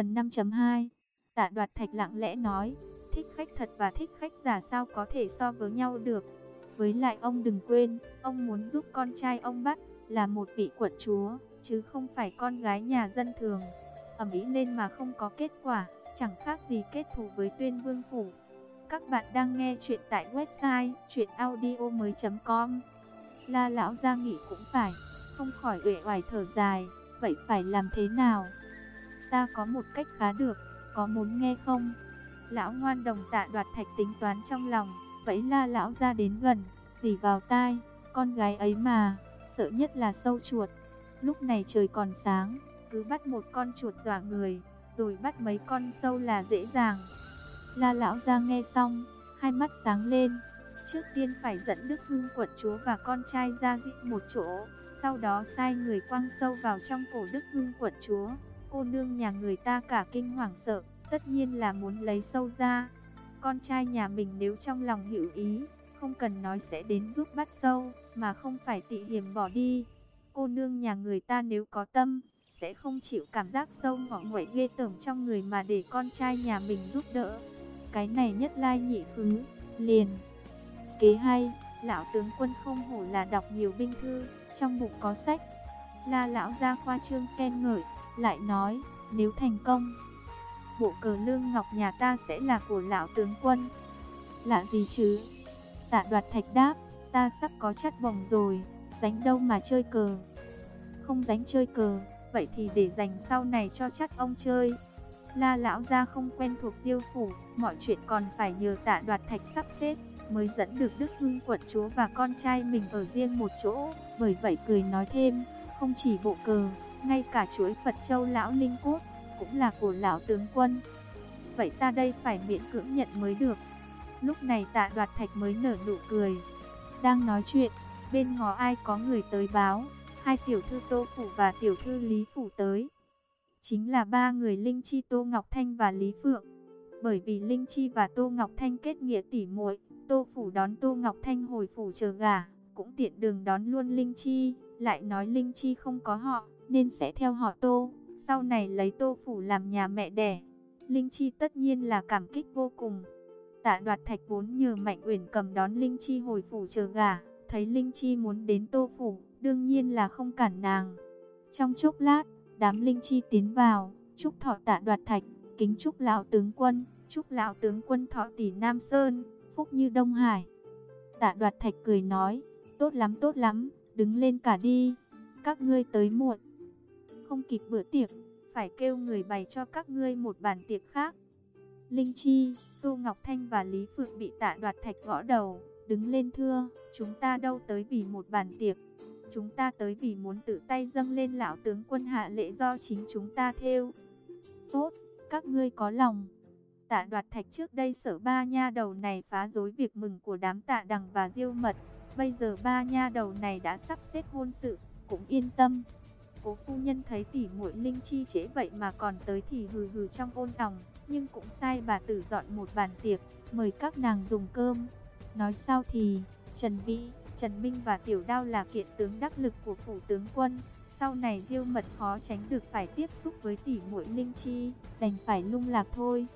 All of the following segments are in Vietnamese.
Phần 5.2 Tạ đoạt thạch lặng lẽ nói, thích khách thật và thích khách giả sao có thể so với nhau được. Với lại ông đừng quên, ông muốn giúp con trai ông bắt, là một vị quận chúa, chứ không phải con gái nhà dân thường. ầm ĩ lên mà không có kết quả, chẳng khác gì kết thù với tuyên vương phủ. Các bạn đang nghe chuyện tại website chuyenaudio.com La lão ra nghỉ cũng phải, không khỏi uể oải thở dài, vậy phải làm thế nào? Ta có một cách khá được, có muốn nghe không? Lão ngoan đồng tạ đoạt thạch tính toán trong lòng, vẫy la lão ra đến gần, dì vào tai, con gái ấy mà, sợ nhất là sâu chuột. Lúc này trời còn sáng, cứ bắt một con chuột dọa người, rồi bắt mấy con sâu là dễ dàng. La lão ra nghe xong, hai mắt sáng lên. Trước tiên phải dẫn Đức Hưng quận chúa và con trai ra dịp một chỗ, sau đó sai người quăng sâu vào trong cổ Đức Hưng quận chúa. Cô nương nhà người ta cả kinh hoàng sợ, tất nhiên là muốn lấy sâu ra. Con trai nhà mình nếu trong lòng hiểu ý, không cần nói sẽ đến giúp bắt sâu, mà không phải tị hiểm bỏ đi. Cô nương nhà người ta nếu có tâm, sẽ không chịu cảm giác sâu ngọ nguậy ghê tởm trong người mà để con trai nhà mình giúp đỡ. Cái này nhất lai nhị khứ, liền. Kế hay, lão tướng quân không hổ là đọc nhiều binh thư, trong bụng có sách. La lão ra khoa trương khen ngợi, lại nói, nếu thành công, bộ cờ lương ngọc nhà ta sẽ là của lão tướng quân. Lạ gì chứ? Tạ đoạt thạch đáp, ta sắp có chất vòng rồi, dánh đâu mà chơi cờ. Không dánh chơi cờ, vậy thì để dành sau này cho chắc ông chơi. La lão gia không quen thuộc diêu phủ, mọi chuyện còn phải nhờ tạ đoạt thạch sắp xếp, mới dẫn được Đức Hưng quận chúa và con trai mình ở riêng một chỗ. Bởi vậy cười nói thêm, không chỉ bộ cờ, ngay cả chuỗi Phật Châu lão linh cốt, cũng là của lão tướng quân. Vậy ta đây phải miễn cưỡng nhận mới được. Lúc này tạ đoạt thạch mới nở nụ cười. Đang nói chuyện, bên ngõ ai có người tới báo, hai tiểu thư Tô Phủ và tiểu thư Lý Phủ tới. Chính là ba người Linh Chi Tô Ngọc Thanh và Lý Phượng. Bởi vì Linh Chi và Tô Ngọc Thanh kết nghĩa tỉ muội, Tô Phủ đón Tô Ngọc Thanh hồi phủ chờ gà, cũng tiện đường đón luôn Linh Chi, lại nói Linh Chi không có họ, nên sẽ theo họ Tô, sau này lấy Tô Phủ làm nhà mẹ đẻ. Linh Chi tất nhiên là cảm kích vô cùng. Tạ đoạt thạch vốn nhờ Mạnh Uyển cầm đón Linh Chi hồi phủ chờ gà, thấy Linh Chi muốn đến Tô Phủ, đương nhiên là không cản nàng. Trong chốc lát, đám Linh Chi tiến vào, chúc thọ tạ đoạt thạch, kính chúc lão tướng quân, chúc lão tướng quân thọ tỷ Nam Sơn, phúc như Đông Hải. Tạ đoạt thạch cười nói, tốt lắm tốt lắm, đứng lên cả đi, các ngươi tới muộn. Không kịp bữa tiệc, phải kêu người bày cho các ngươi một bàn tiệc khác. Linh Chi, Tô Ngọc Thanh và Lý Phượng bị tạ đoạt thạch gõ đầu, đứng lên thưa, chúng ta đâu tới vì một bàn tiệc. Chúng ta tới vì muốn tự tay dâng lên lão tướng quân hạ lễ do chính chúng ta theo. Tốt, các ngươi có lòng. Tạ đoạt thạch trước đây sợ ba nha đầu này phá rối việc mừng của đám tạ đằng và diêu mật. Bây giờ ba nha đầu này đã sắp xếp hôn sự, cũng yên tâm. Cố phu nhân thấy tỉ muội linh chi trễ vậy mà còn tới thì hừ hừ trong ôn òng, nhưng cũng sai bà tử dọn một bàn tiệc, mời các nàng dùng cơm. Nói sao thì, Trần Vĩ, Trần Minh và Tiểu Đao là kiện tướng đắc lực của phủ tướng quân. Sau này Diêu Mật khó tránh được phải tiếp xúc với tỷ muội Linh Chi, đành phải lung lạc thôi.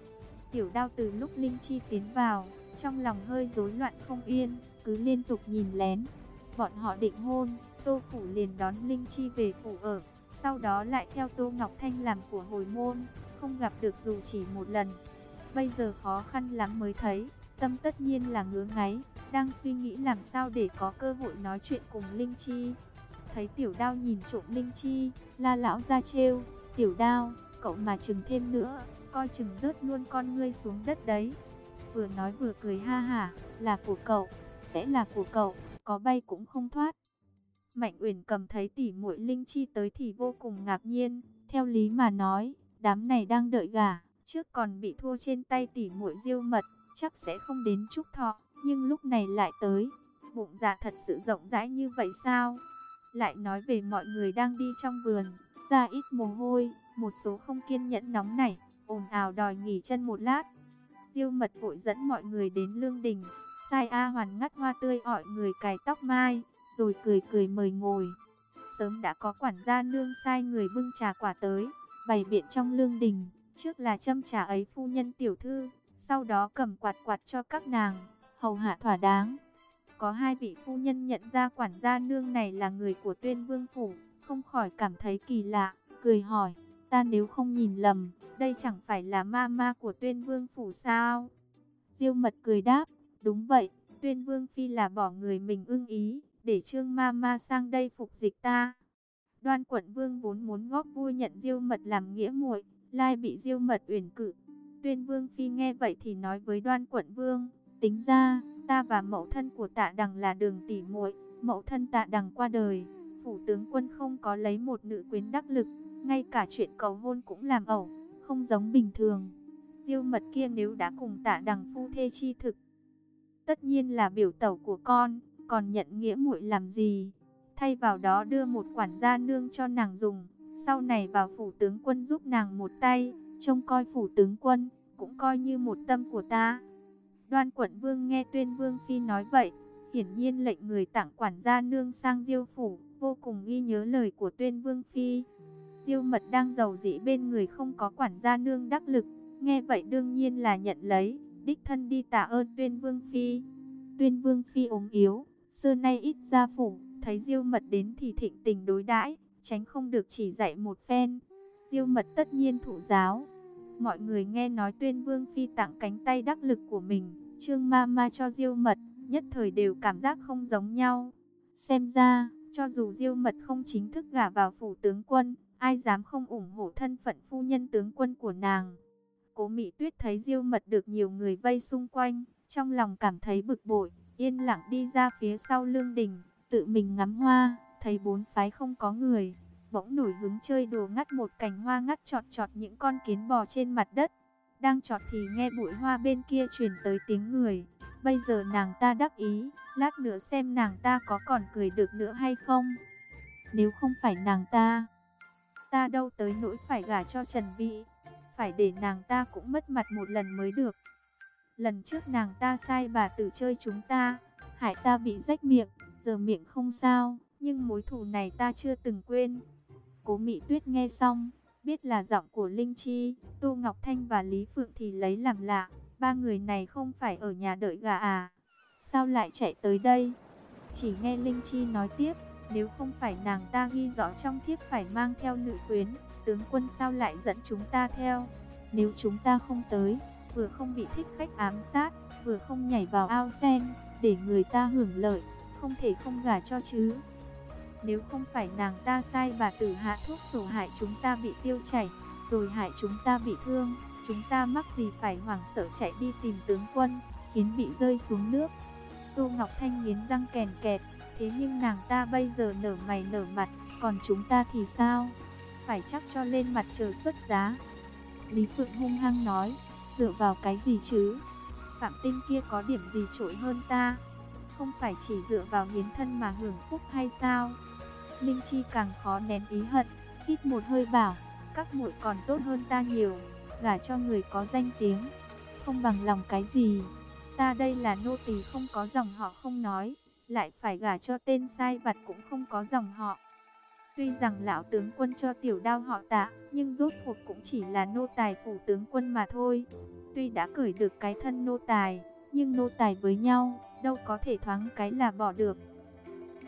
Tiểu Đao từ lúc Linh Chi tiến vào, trong lòng hơi rối loạn không yên, cứ liên tục nhìn lén. Bọn họ định hôn, Tô Phủ liền đón Linh Chi về phủ ở, sau đó lại theo Tô Ngọc Thanh làm của hồi môn, không gặp được dù chỉ một lần. Bây giờ khó khăn lắm mới thấy, tâm tất nhiên là ngứa ngáy, đang suy nghĩ làm sao để có cơ hội nói chuyện cùng Linh Chi. Thấy tiểu đao nhìn trộm Linh Chi, la lão ra trêu, tiểu đao, cậu mà chừng thêm nữa, coi chừng rớt luôn con ngươi xuống đất đấy. Vừa nói vừa cười ha hả, là của cậu, sẽ là của cậu, có bay cũng không thoát. Mạnh Uyển cầm thấy tỷ muội Linh Chi tới thì vô cùng ngạc nhiên, theo lý mà nói, đám này đang đợi gà, trước còn bị thua trên tay tỷ muội Diêu Mật, chắc sẽ không đến chúc thọ, nhưng lúc này lại tới. Bụng dạ thật sự rộng rãi như vậy sao? Lại nói về mọi người đang đi trong vườn, ra ít mồ hôi, một số không kiên nhẫn nóng này, ồn ào đòi nghỉ chân một lát. Diêu Mật vội dẫn mọi người đến lương đình, sai A Hoàn ngắt hoa tươi ỏi người cài tóc mai, rồi cười cười mời ngồi. Sớm đã có quản gia nương sai người bưng trà quả tới, bày biện trong lương đình, Trước là châm trà ấy phu nhân tiểu thư, sau đó cầm quạt quạt cho các nàng, hầu hạ thỏa đáng. Có hai vị phu nhân nhận ra quản gia nương này là người của tuyên vương phủ, không khỏi cảm thấy kỳ lạ, cười hỏi, ta nếu không nhìn lầm, đây chẳng phải là ma ma của tuyên vương phủ sao? Diêu mật cười đáp, đúng vậy, tuyên vương phi là bỏ người mình ưng ý, để trương ma ma sang đây phục dịch ta. Đoan quận vương vốn muốn góp vui nhận diêu mật làm nghĩa muội, lai bị diêu mật uyển cự. Tuyên vương phi nghe vậy thì nói với đoan quận vương, tính ra, ta và mẫu thân của tạ đằng là đường tỷ muội, mẫu thân tạ đằng qua đời, phủ tướng quân không có lấy một nữ quyến đắc lực, ngay cả chuyện cầu hôn cũng làm ẩu, không giống bình thường. Diêu mật kia nếu đã cùng tạ đằng phu thê chi thực, tất nhiên là biểu tẩu của con, còn nhận nghĩa muội làm gì? Thay vào đó đưa một quản gia nương cho nàng dùng, sau này vào phủ tướng quân giúp nàng một tay, trông coi phủ tướng quân, cũng coi như một tâm của ta. Đoan quận vương nghe tuyên vương phi nói vậy, hiển nhiên lệnh người tặng quản gia nương sang diêu phủ, vô cùng ghi nhớ lời của tuyên vương phi. Diêu mật đang giàu dĩ bên người không có quản gia nương đắc lực, nghe vậy đương nhiên là nhận lấy, đích thân đi tạ ơn tuyên vương phi. Tuyên vương phi ốm yếu, xưa nay ít ra phủ, thấy diêu mật đến thì thịnh tình đối đãi, tránh không được chỉ dạy một phen. Diêu mật tất nhiên thụ giáo. Mọi người nghe nói tuyên vương phi tặng cánh tay đắc lực của mình, trương ma ma cho diêu mật, nhất thời đều cảm giác không giống nhau. Xem ra, cho dù diêu mật không chính thức gả vào phủ tướng quân, ai dám không ủng hộ thân phận phu nhân tướng quân của nàng. Cố Mỹ Tuyết thấy Diêu Mật được nhiều người vây xung quanh, trong lòng cảm thấy bực bội, yên lặng đi ra phía sau lương đình, tự mình ngắm hoa, thấy bốn phái không có người, bỗng nổi hứng chơi đùa ngắt một cành hoa ngắt chọt chọt những con kiến bò trên mặt đất. Đang chọt thì nghe bụi hoa bên kia truyền tới tiếng người. Bây giờ nàng ta đắc ý, lát nữa xem nàng ta có còn cười được nữa hay không. Nếu không phải nàng ta, ta đâu tới nỗi phải gả cho Trần Vĩ. Phải để nàng ta cũng mất mặt một lần mới được. Lần trước nàng ta sai bà tử chơi chúng ta, hại ta bị rách miệng, giờ miệng không sao, nhưng mối thù này ta chưa từng quên. Cố Mị Tuyết nghe xong, biết là giọng của Linh Chi, Tô Ngọc Thanh và Lý Phượng thì lấy làm lạ, ba người này không phải ở nhà đợi gà à? Sao lại chạy tới đây? Chỉ nghe Linh Chi nói tiếp, nếu không phải nàng ta ghi rõ trong thiếp phải mang theo nữ quyến, tướng quân sao lại dẫn chúng ta theo? Nếu chúng ta không tới, vừa không bị thích khách ám sát, vừa không nhảy vào ao sen, để người ta hưởng lợi, không thể không gả cho chứ. Nếu không phải nàng ta sai bà tử hạ thuốc sổ hại chúng ta bị tiêu chảy, rồi hại chúng ta bị thương, chúng ta mắc gì phải hoảng sợ chạy đi tìm tướng quân, khiến bị rơi xuống nước. Tô Ngọc Thanh nghiến răng kèn kẹt, thế nhưng nàng ta bây giờ nở mày nở mặt, còn chúng ta thì sao? Phải chắc cho lên mặt trời xuất giá. Lý Phượng hung hăng nói, dựa vào cái gì chứ? Phạm Tinh kia có điểm gì trội hơn ta? Không phải chỉ dựa vào hiến thân mà hưởng phúc hay sao? Linh Chi càng khó nén ý hận, hít một hơi bảo, các muội còn tốt hơn ta nhiều, gả cho người có danh tiếng, không bằng lòng cái gì. Ta đây là nô tỳ không có dòng họ không nói, lại phải gả cho tên sai vặt cũng không có dòng họ. Tuy rằng lão tướng quân cho tiểu đao họ tạ, nhưng rốt cuộc cũng chỉ là nô tài phủ tướng quân mà thôi. Tuy đã cởi được cái thân nô tài, nhưng nô tài với nhau, đâu có thể thoáng cái là bỏ được.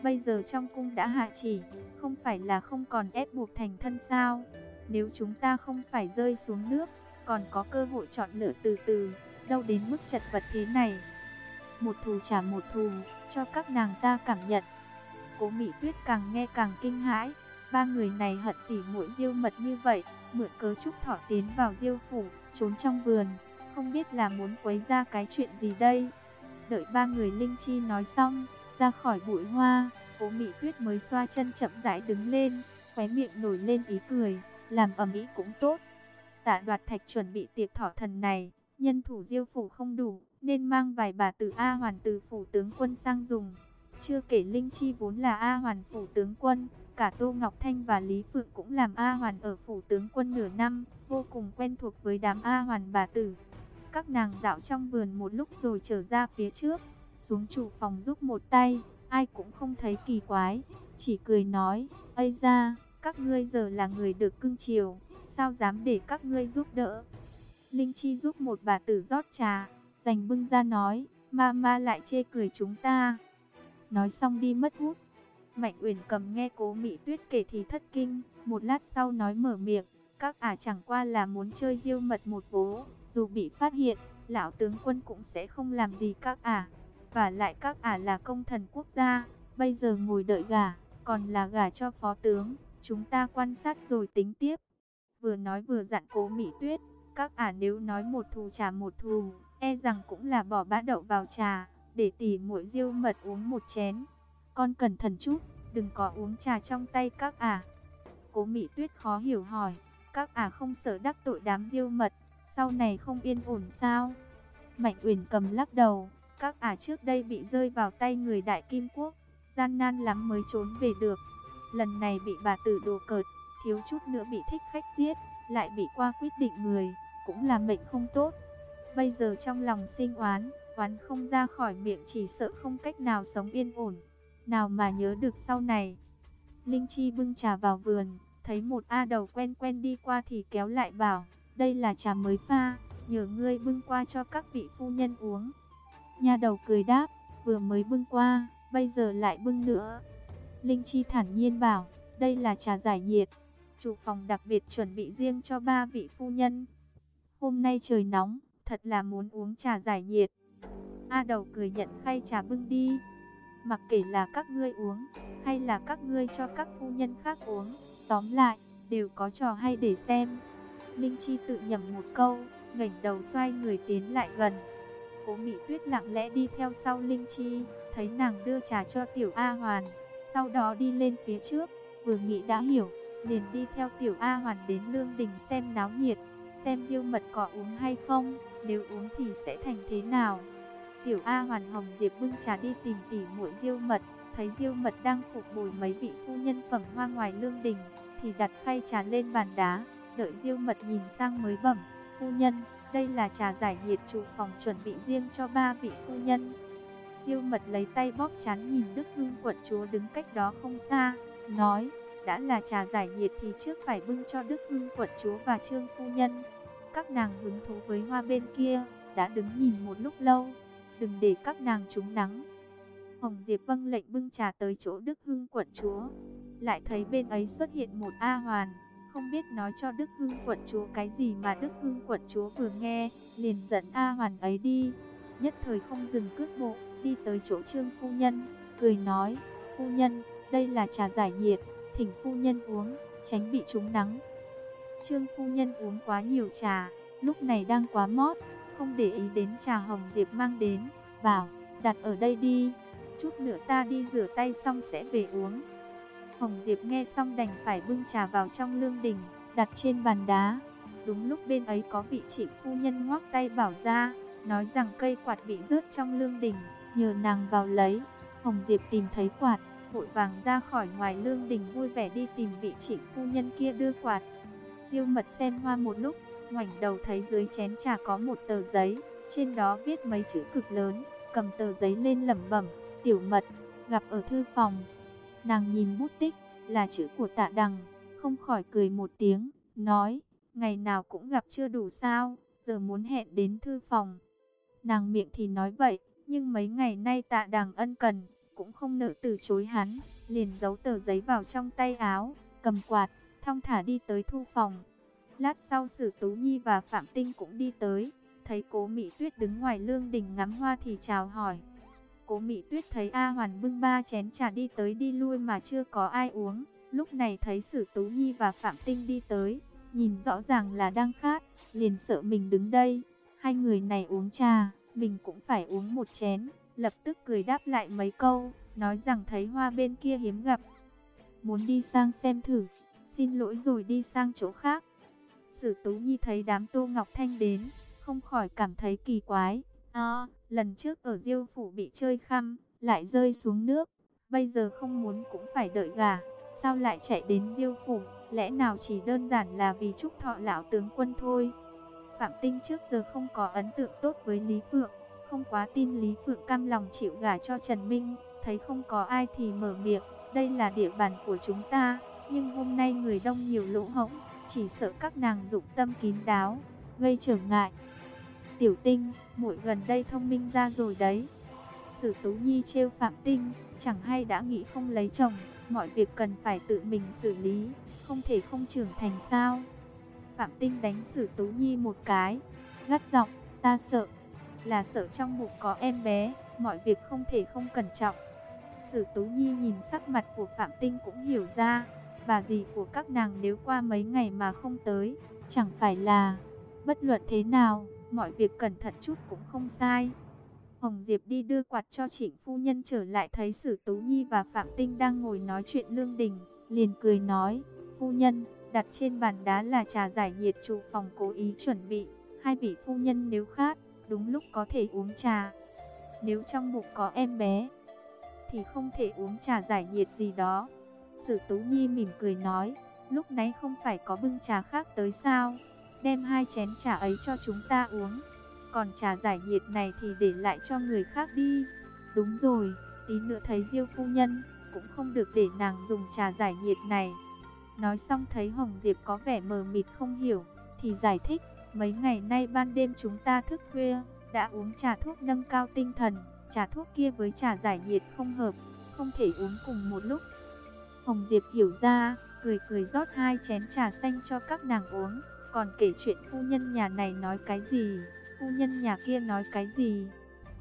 Bây giờ trong cung đã hạ chỉ, không phải là không còn ép buộc thành thân sao. Nếu chúng ta không phải rơi xuống nước, còn có cơ hội chọn lựa từ từ, đâu đến mức chật vật thế này. Một thù trả một thù, cho các nàng ta cảm nhận. Cố Mỹ Tuyết càng nghe càng kinh hãi, ba người này hận tỉ muội diêu mật như vậy, mượn cớ trúc thọ tiến vào diêu phủ, trốn trong vườn, không biết là muốn quấy ra cái chuyện gì đây. Đợi ba người linh chi nói xong, ra khỏi bụi hoa, cố Mỹ Tuyết mới xoa chân chậm rãi đứng lên, khóe miệng nổi lên ý cười, làm ầm ĩ cũng tốt. Tạ đoạt thạch chuẩn bị tiệc thọ thần này, nhân thủ diêu phủ không đủ, nên mang vài bà tử A hoàn từ phủ tướng quân sang dùng. Chưa kể Linh Chi vốn là A hoàn phủ tướng quân, cả Tô Ngọc Thanh và Lý Phượng cũng làm A hoàn ở phủ tướng quân nửa năm, vô cùng quen thuộc với đám A hoàn bà tử. Các nàng dạo trong vườn một lúc rồi trở ra phía trước, xuống chủ phòng giúp một tay, ai cũng không thấy kỳ quái, chỉ cười nói, Ây ra, các ngươi giờ là người được cưng chiều, sao dám để các ngươi giúp đỡ. Linh Chi giúp một bà tử rót trà, dành bưng ra nói, ma ma lại chê cười chúng ta. Nói xong đi mất hút. Mạnh Uyển cầm nghe cố Mỹ Tuyết kể thì thất kinh, một lát sau nói mở miệng, các ả chẳng qua là muốn chơi diêu mật một vố, dù bị phát hiện, lão tướng quân cũng sẽ không làm gì các ả. Và lại các ả là công thần quốc gia, bây giờ ngồi đợi gả, còn là gả cho phó tướng, chúng ta quan sát rồi tính tiếp. Vừa nói vừa dặn cố Mỹ Tuyết, các ả nếu nói một thù trả một thù, e rằng cũng là bỏ bã đậu vào trà, để tỉ muội diêu mật uống một chén. Con cẩn thận chút, đừng có uống trà trong tay các ả. Cố Mị Tuyết khó hiểu hỏi, các ả không sợ đắc tội đám diêu mật, sau này không yên ổn sao? Mạnh Uyển cầm lắc đầu, các ả trước đây bị rơi vào tay người Đại Kim Quốc, gian nan lắm mới trốn về được. Lần này bị bà tử đồ cợt, thiếu chút nữa bị thích khách giết, lại bị qua quyết định người, cũng là mệnh không tốt. Bây giờ trong lòng sinh oán, oán không ra khỏi miệng chỉ sợ không cách nào sống yên ổn. Nào mà nhớ được sau này. Linh Chi bưng trà vào vườn, thấy một A đầu quen quen đi qua thì kéo lại bảo, đây là trà mới pha, nhờ ngươi bưng qua cho các vị phu nhân uống. Nha đầu cười đáp, vừa mới bưng qua, bây giờ lại bưng nữa. Linh Chi thản nhiên bảo, đây là trà giải nhiệt, chủ phòng đặc biệt chuẩn bị riêng cho ba vị phu nhân. Hôm nay trời nóng, thật là muốn uống trà giải nhiệt. A đầu cười nhận khay trà bưng đi. Mặc kể là các ngươi uống, hay là các ngươi cho các phu nhân khác uống, tóm lại, đều có trò hay để xem. Linh Chi tự nhầm một câu, ngẩng đầu xoay người tiến lại gần. Cố Mỹ Tuyết lặng lẽ đi theo sau Linh Chi, thấy nàng đưa trà cho Tiểu A Hoàn, sau đó đi lên phía trước, vừa nghĩ đã hiểu, liền đi theo Tiểu A Hoàn đến Lương Đình xem náo nhiệt, xem yêu Mật có uống hay không, nếu uống thì sẽ thành thế nào. Tiểu A Hoàn Hồng Diệp bưng trà đi tìm tỉ muội Diêu Mật, thấy Diêu Mật đang phục bồi mấy vị phu nhân phẩm hoa ngoài Lương Đình, thì đặt khay trà lên bàn đá, đợi Diêu Mật nhìn sang mới bẩm, "Phu nhân, đây là trà giải nhiệt trụ phòng chuẩn bị riêng cho ba vị phu nhân." Diêu Mật lấy tay bóp chán nhìn Đức Hưng quận chúa đứng cách đó không xa, nói: đã là trà giải nhiệt thì trước phải bưng cho Đức Hưng quận chúa và Trương phu nhân. Các nàng hứng thú với hoa bên kia, đã đứng nhìn một lúc lâu, đừng để các nàng trúng nắng. Hồng Diệp vâng lệnh bưng trà tới chỗ Đức Hưng quận chúa, lại thấy bên ấy xuất hiện một A Hoàn, không biết nói cho Đức Hưng quận chúa cái gì mà Đức Hưng quận chúa vừa nghe, liền dẫn A Hoàn ấy đi, nhất thời không dừng cước bộ, đi tới chỗ Trương phu nhân, cười nói, phu nhân, đây là trà giải nhiệt, thỉnh phu nhân uống, tránh bị trúng nắng. Trương phu nhân uống quá nhiều trà, lúc này đang quá mót, không để ý đến trà hồng diệp mang đến, bảo, đặt ở đây đi, chút nữa ta đi rửa tay xong sẽ về uống. Hồng Diệp nghe xong đành phải bưng trà vào trong lương đình, đặt trên bàn đá. Đúng lúc bên ấy có vị chị phu nhân ngoắc tay bảo ra, nói rằng cây quạt bị rớt trong lương đình, nhờ nàng vào lấy. Hồng Diệp tìm thấy quạt, vội vàng ra khỏi ngoài lương đình vui vẻ đi tìm vị chị phu nhân kia đưa quạt. Diêu mật xem hoa một lúc, ngoảnh đầu thấy dưới chén trà có một tờ giấy, trên đó viết mấy chữ cực lớn, cầm tờ giấy lên lẩm bẩm, tiểu mật, gặp ở thư phòng. Nàng nhìn bút tích, là chữ của tạ đằng, không khỏi cười một tiếng, nói, ngày nào cũng gặp chưa đủ sao, giờ muốn hẹn đến thư phòng. Nàng miệng thì nói vậy, nhưng mấy ngày nay tạ đằng ân cần, cũng không nỡ từ chối hắn, liền giấu tờ giấy vào trong tay áo, cầm quạt, thong thả đi tới thu phòng. Lát sau Sử Tú Nhi và Phạm Tinh cũng đi tới, thấy cố Mỹ Tuyết đứng ngoài lương đình ngắm hoa thì chào hỏi. Cố Mỹ Tuyết thấy A Hoàn bưng ba chén trà đi tới đi lui mà chưa có ai uống, lúc này thấy Sử Tú Nhi và Phạm Tinh đi tới, nhìn rõ ràng là đang khát, liền sợ mình đứng đây, hai người này uống trà, mình cũng phải uống một chén lập tức cười đáp lại mấy câu, nói rằng thấy hoa bên kia hiếm gặp. Muốn đi sang xem thử, xin lỗi rồi đi sang chỗ khác. Sử Tú Nhi thấy đám Tô Ngọc Thanh đến, không khỏi cảm thấy kỳ quái. À, lần trước ở Diêu Phủ bị chơi khăm, lại rơi xuống nước, bây giờ không muốn cũng phải đợi gà. Sao lại chạy đến Diêu Phủ, lẽ nào chỉ đơn giản là vì chúc thọ lão tướng quân thôi. Phạm Tinh trước giờ không có ấn tượng tốt với Lý Phượng, không quá tin Lý Phượng cam lòng chịu gả cho Trần Minh, thấy không có ai thì mở miệng, đây là địa bàn của chúng ta, nhưng hôm nay người đông nhiều lỗ hổng, chỉ sợ các nàng dụng tâm kín đáo, gây trở ngại. Tiểu tinh, muội gần đây thông minh ra rồi đấy. Sử Tú Nhi trêu Phạm Tinh, chẳng hay đã nghĩ không lấy chồng, mọi việc cần phải tự mình xử lý, không thể không trưởng thành sao. Phạm Tinh đánh Sử Tú Nhi một cái, gắt giọng, ta sợ, là sợ trong bụng có em bé, mọi việc không thể không cẩn trọng. Sử Tú Nhi nhìn sắc mặt của Phạm Tinh cũng hiểu ra, bà gì của các nàng nếu qua mấy ngày mà không tới, chẳng phải là, bất luận thế nào, mọi việc cẩn thận chút cũng không sai. Hồng Diệp đi đưa quạt cho trịnh phu nhân trở lại thấy Sử Tú Nhi và Phạm Tinh đang ngồi nói chuyện lương đình, liền cười nói, phu nhân, đặt trên bàn đá là trà giải nhiệt chủ phòng cố ý chuẩn bị, hai vị phu nhân nếu khát, đúng lúc có thể uống trà. Nếu trong bụng có em bé, thì không thể uống trà giải nhiệt gì đó. Sử Tú Nhi mỉm cười nói, lúc nãy không phải có bưng trà khác tới sao, đem hai chén trà ấy cho chúng ta uống. Còn trà giải nhiệt này thì để lại cho người khác đi. Đúng rồi, tí nữa thấy Diêu phu nhân, cũng không được để nàng dùng trà giải nhiệt này. Nói xong thấy Hồng Diệp có vẻ mờ mịt không hiểu, thì giải thích, mấy ngày nay ban đêm chúng ta thức khuya, đã uống trà thuốc nâng cao tinh thần, trà thuốc kia với trà giải nhiệt không hợp, không thể uống cùng một lúc. Hồng Diệp hiểu ra, cười cười rót hai chén trà xanh cho các nàng uống, còn kể chuyện phu nhân nhà này nói cái gì, phu nhân nhà kia nói cái gì.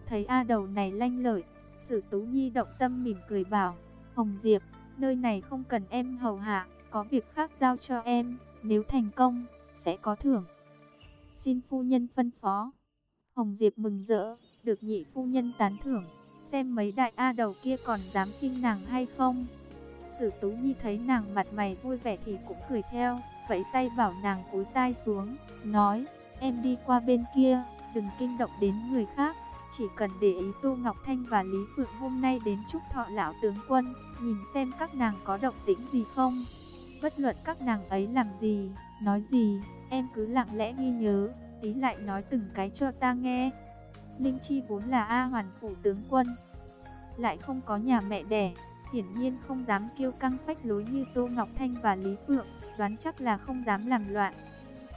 Thấy A đầu này lanh lợi, Sử Tú Nhi động tâm mỉm cười bảo, Hồng Diệp, nơi này không cần em hầu hạ, có việc khác giao cho em, nếu thành công, sẽ có thưởng. Xin phu nhân phân phó. Hồng Diệp mừng rỡ, được nhị phu nhân tán thưởng, xem mấy đại A đầu kia còn dám kinh nàng hay không. Sử Tú Nhi thấy nàng mặt mày vui vẻ thì cũng cười theo, vẫy tay bảo nàng cúi tai xuống, nói, em đi qua bên kia, đừng kinh động đến người khác, chỉ cần để ý Tô Ngọc Thanh và Lý Phượng hôm nay đến chúc thọ lão tướng quân, nhìn xem các nàng có động tĩnh gì không. Bất luận các nàng ấy làm gì, nói gì, em cứ lặng lẽ ghi nhớ, tí lại nói từng cái cho ta nghe. Linh Chi vốn là A Hoàn Phủ tướng quân, lại không có nhà mẹ đẻ, hiển nhiên không dám kiêu căng phách lối như Tô Ngọc Thanh và Lý Phượng, đoán chắc là không dám làm loạn.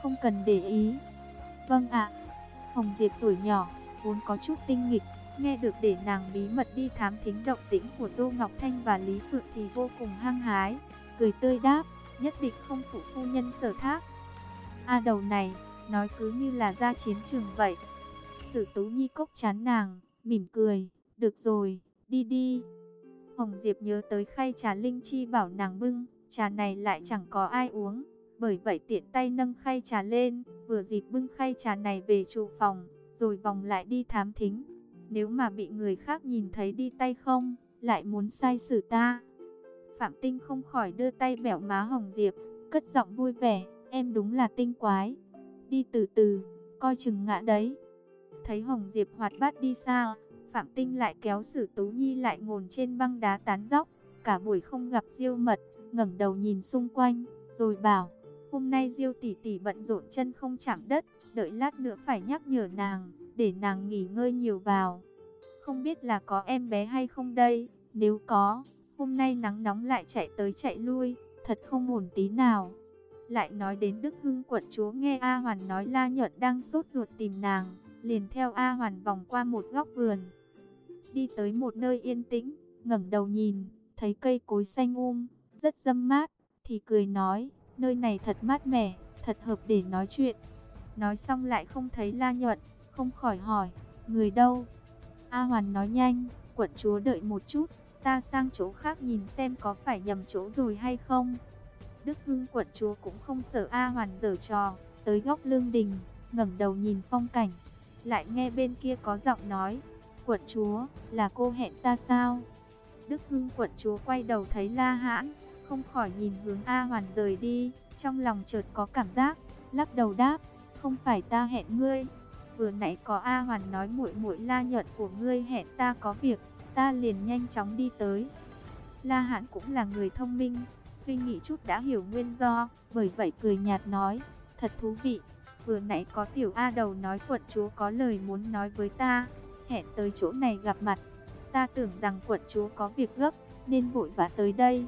Không cần để ý. Vâng ạ. Hồng Diệp tuổi nhỏ, vốn có chút tinh nghịch, nghe được để nàng bí mật đi thám thính động tĩnh của Tô Ngọc Thanh và Lý Phượng thì vô cùng hăng hái, cười tươi đáp, nhất định không phụ phu nhân sở thác. A đầu này, nói cứ như là ra chiến trường vậy. Sử Tú Nhi cốc chán nàng, mỉm cười, được rồi, đi đi. Hồng Diệp nhớ tới khay trà linh chi bảo nàng bưng, trà này lại chẳng có ai uống, bởi vậy tiện tay nâng khay trà lên, vừa dịp bưng khay trà này về trụ phòng, rồi vòng lại đi thám thính. Nếu mà bị người khác nhìn thấy đi tay không, lại muốn sai xử ta. Phạm Tinh không khỏi đưa tay bẻo má Hồng Diệp, cất giọng vui vẻ, em đúng là tinh quái. Đi từ từ, coi chừng ngã đấy. Thấy Hồng Diệp hoạt bát đi xa, Phạm Tinh lại kéo Sử Tú Nhi lại ngồi trên băng đá tán dốc, cả buổi không gặp Diêu Mật, ngẩng đầu nhìn xung quanh, rồi bảo, hôm nay Diêu tỷ tỷ bận rộn chân không chạm đất, đợi lát nữa phải nhắc nhở nàng, để nàng nghỉ ngơi nhiều vào. Không biết là có em bé hay không đây, nếu có, hôm nay nắng nóng lại chạy tới chạy lui, thật không ổn tí nào. Lại nói đến Đức Hưng quận chúa nghe A Hoàn nói La Nhật đang sốt ruột tìm nàng, liền theo A Hoàn vòng qua một góc vườn, đi tới một nơi yên tĩnh, ngẩng đầu nhìn, thấy cây cối xanh um, rất dâm mát, thì cười nói, nơi này thật mát mẻ, thật hợp để nói chuyện. Nói xong lại không thấy La Nhuận, không khỏi hỏi, người đâu? A Hoàn nói nhanh, quận chúa đợi một chút, ta sang chỗ khác nhìn xem có phải nhầm chỗ rồi hay không. Đức Hưng quận chúa cũng không sợ A Hoàn dở trò, tới góc lương đình, ngẩng đầu nhìn phong cảnh, lại nghe bên kia có giọng nói, quận chúa, là cô hẹn ta sao? Đức Hưng quận chúa quay đầu thấy La Hãn, không khỏi nhìn hướng A Hoàn rời đi, trong lòng chợt có cảm giác, lắc đầu đáp, không phải ta hẹn ngươi. Vừa nãy có A Hoàn nói muội muội La Nhuận của ngươi hẹn ta có việc, ta liền nhanh chóng đi tới. La Hãn cũng là người thông minh, suy nghĩ chút đã hiểu nguyên do, bởi vậy cười nhạt nói, thật thú vị. Vừa nãy có tiểu A đầu nói quận chúa có lời muốn nói với ta, hẹn tới chỗ này gặp mặt. Ta tưởng rằng quận chúa có việc gấp, nên vội vã tới đây.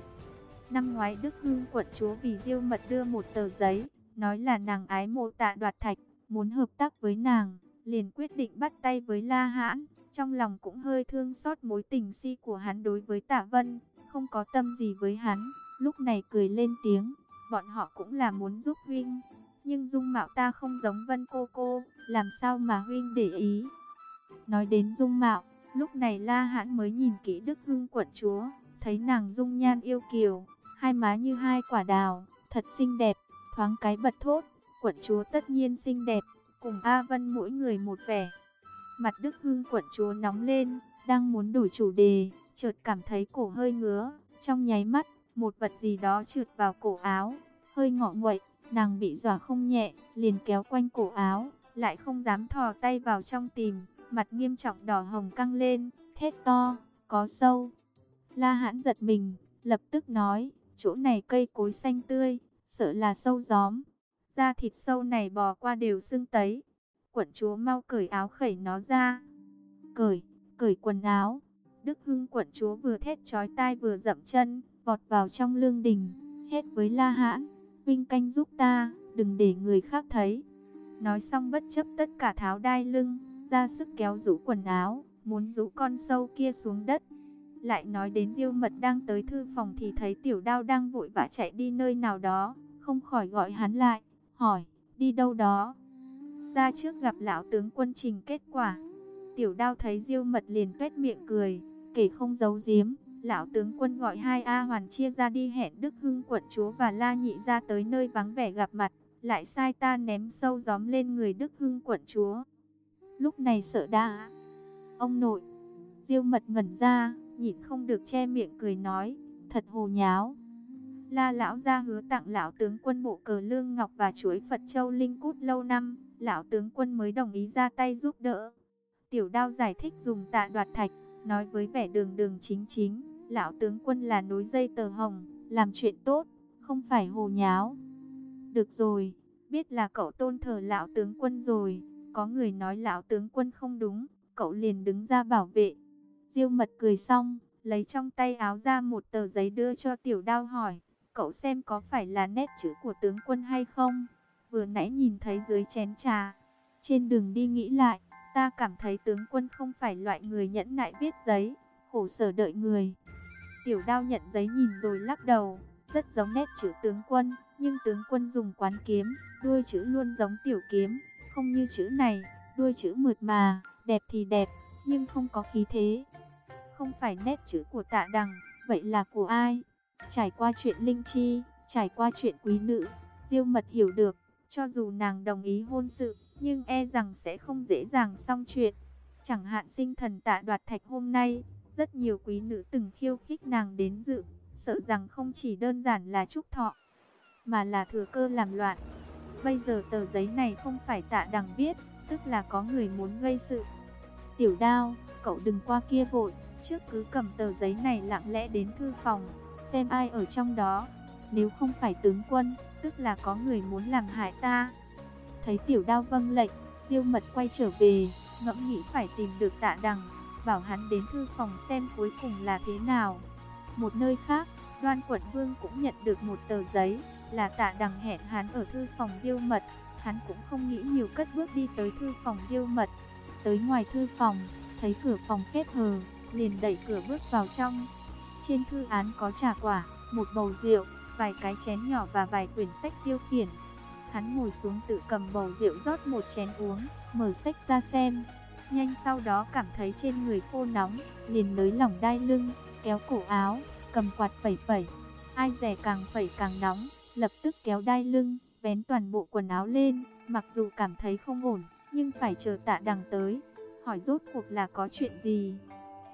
Năm ngoái Đức Hưng quận chúa vì diêu mật đưa một tờ giấy, nói là nàng ái mộ tạ đoạt thạch, muốn hợp tác với nàng, liền quyết định bắt tay với La Hãn. Trong lòng cũng hơi thương xót mối tình si của hắn đối với tạ vân, không có tâm gì với hắn, lúc này cười lên tiếng, bọn họ cũng là muốn giúp huynh. Nhưng dung mạo ta không giống vân cô cô, làm sao mà huynh để ý. Nói đến dung mạo, lúc này La Hãn mới nhìn kỹ Đức Hưng quận chúa, thấy nàng dung nhan yêu kiều, hai má như hai quả đào, thật xinh đẹp, thoáng cái bật thốt, quận chúa tất nhiên xinh đẹp, cùng A Vân mỗi người một vẻ. Mặt Đức Hưng quận chúa nóng lên, đang muốn đổi chủ đề, chợt cảm thấy cổ hơi ngứa, trong nháy mắt, một vật gì đó trượt vào cổ áo, hơi ngọ nguậy, nàng bị dọa không nhẹ, liền kéo quanh cổ áo, lại không dám thò tay vào trong tìm, mặt nghiêm trọng đỏ hồng căng lên, thét to, có sâu. La hãn giật mình, lập tức nói, chỗ này cây cối xanh tươi, sợ là sâu gióm. Da thịt sâu này bò qua đều xương tấy. Quận chúa mau cởi áo khẩy nó ra. Cởi, cởi quần áo. Đức Hưng quận chúa vừa thét chói tai vừa dậm chân, vọt vào trong lương đình, hết với La Hãn, "Vinh canh giúp ta, đừng để người khác thấy." Nói xong bất chấp tất cả tháo đai lưng, ra sức kéo rũ quần áo, muốn rũ con sâu kia xuống đất. Lại nói đến Diêu Mật đang tới thư phòng thì thấy Tiểu Đao đang vội vã chạy đi nơi nào đó, không khỏi gọi hắn lại, hỏi, "Đi đâu đó?" Ra trước gặp lão tướng quân trình kết quả. Tiểu Đao thấy Diêu Mật liền tuét miệng cười, kể không giấu giếm, lão tướng quân gọi hai A Hoàn chia ra đi hẹn Đức Hưng quận chúa và La Nhị ra tới nơi vắng vẻ gặp mặt, lại sai ta ném sâu gióm lên người Đức Hưng quận chúa. Lúc này sợ đã. Ông nội, Diêu mật ngẩn ra, nhịn không được che miệng cười nói, thật hồ nháo. La lão ra hứa tặng lão tướng quân bộ cờ lương ngọc và chuối Phật Châu Linh Cút lâu năm, lão tướng quân mới đồng ý ra tay giúp đỡ. Tiểu đao giải thích dùng tạ đoạt thạch, nói với vẻ đường đường chính chính, lão tướng quân là nối dây tờ hồng, làm chuyện tốt, không phải hồ nháo. Được rồi, biết là cậu tôn thờ lão tướng quân rồi, có người nói lão tướng quân không đúng, cậu liền đứng ra bảo vệ. Diêu mật cười xong, lấy trong tay áo ra một tờ giấy đưa cho tiểu đao hỏi, cậu xem có phải là nét chữ của tướng quân hay không? Vừa nãy nhìn thấy dưới chén trà, trên đường đi nghĩ lại, ta cảm thấy tướng quân không phải loại người nhẫn nại viết giấy, khổ sở đợi người. Tiểu đao nhận giấy nhìn rồi lắc đầu, rất giống nét chữ tướng quân, nhưng tướng quân dùng quán kiếm, đuôi chữ luôn giống tiểu kiếm, không như chữ này, đuôi chữ mượt mà, đẹp thì đẹp, nhưng không có khí thế. Không phải nét chữ của tạ đằng, vậy là của ai? Trải qua chuyện linh chi, trải qua chuyện quý nữ, diêu mật hiểu được, cho dù nàng đồng ý hôn sự, nhưng e rằng sẽ không dễ dàng xong chuyện. Chẳng hạn sinh thần tạ đoạt thạch hôm nay, rất nhiều quý nữ từng khiêu khích nàng đến dự, sợ rằng không chỉ đơn giản là chúc thọ, mà là thừa cơ làm loạn. Bây giờ tờ giấy này không phải tạ đằng viết, tức là có người muốn gây sự. Tiểu đao, cậu đừng qua kia vội, trước cứ cầm tờ giấy này lặng lẽ đến thư phòng, xem ai ở trong đó. Nếu không phải tướng quân, tức là có người muốn làm hại ta. Thấy tiểu đao vâng lệnh, diêu mật quay trở về, ngẫm nghĩ phải tìm được tạ đằng, bảo hắn đến thư phòng xem cuối cùng là thế nào. Một nơi khác, đoan quận vương cũng nhận được một tờ giấy, là tạ đằng hẹn hắn ở thư phòng điêu mật. Hắn cũng không nghĩ nhiều cất bước đi tới thư phòng điêu mật. Tới ngoài thư phòng, thấy cửa phòng khép hờ, liền đẩy cửa bước vào trong. Trên thư án có trà quả, một bầu rượu, vài cái chén nhỏ và vài quyển sách tiêu khiển. Hắn ngồi xuống tự cầm bầu rượu rót một chén uống, mở sách ra xem. Nhanh sau đó cảm thấy trên người khô nóng, liền nới lỏng đai lưng, kéo cổ áo, cầm quạt phẩy phẩy. Ai rẻ càng phẩy càng nóng, lập tức kéo đai lưng, vén toàn bộ quần áo lên, mặc dù cảm thấy không ổn, nhưng phải chờ tạ đằng tới, hỏi rốt cuộc là có chuyện gì.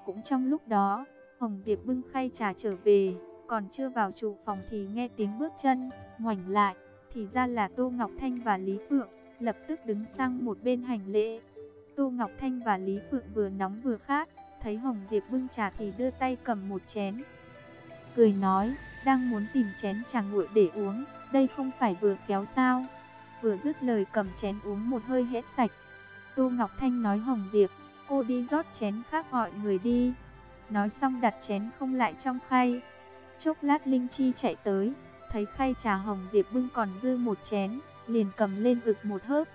Cũng trong lúc đó, Hồng Diệp bưng khay trà trở về, còn chưa vào trụ phòng thì nghe tiếng bước chân, ngoảnh lại, thì ra là Tô Ngọc Thanh và Lý Phượng, lập tức đứng sang một bên hành lễ. Tô Ngọc Thanh và Lý Phượng vừa nóng vừa khát, thấy Hồng Diệp bưng trà thì đưa tay cầm một chén. Cười nói, đang muốn tìm chén trà nguội để uống, đây không phải vừa kéo sao. Vừa dứt lời cầm chén uống một hơi hết sạch. Tô Ngọc Thanh nói Hồng Diệp, cô đi rót chén khác gọi người đi. Nói xong đặt chén không lại trong khay. Chốc lát Linh Chi chạy tới, thấy khay trà hồng Diệp bưng còn dư một chén, liền cầm lên ực một hớp,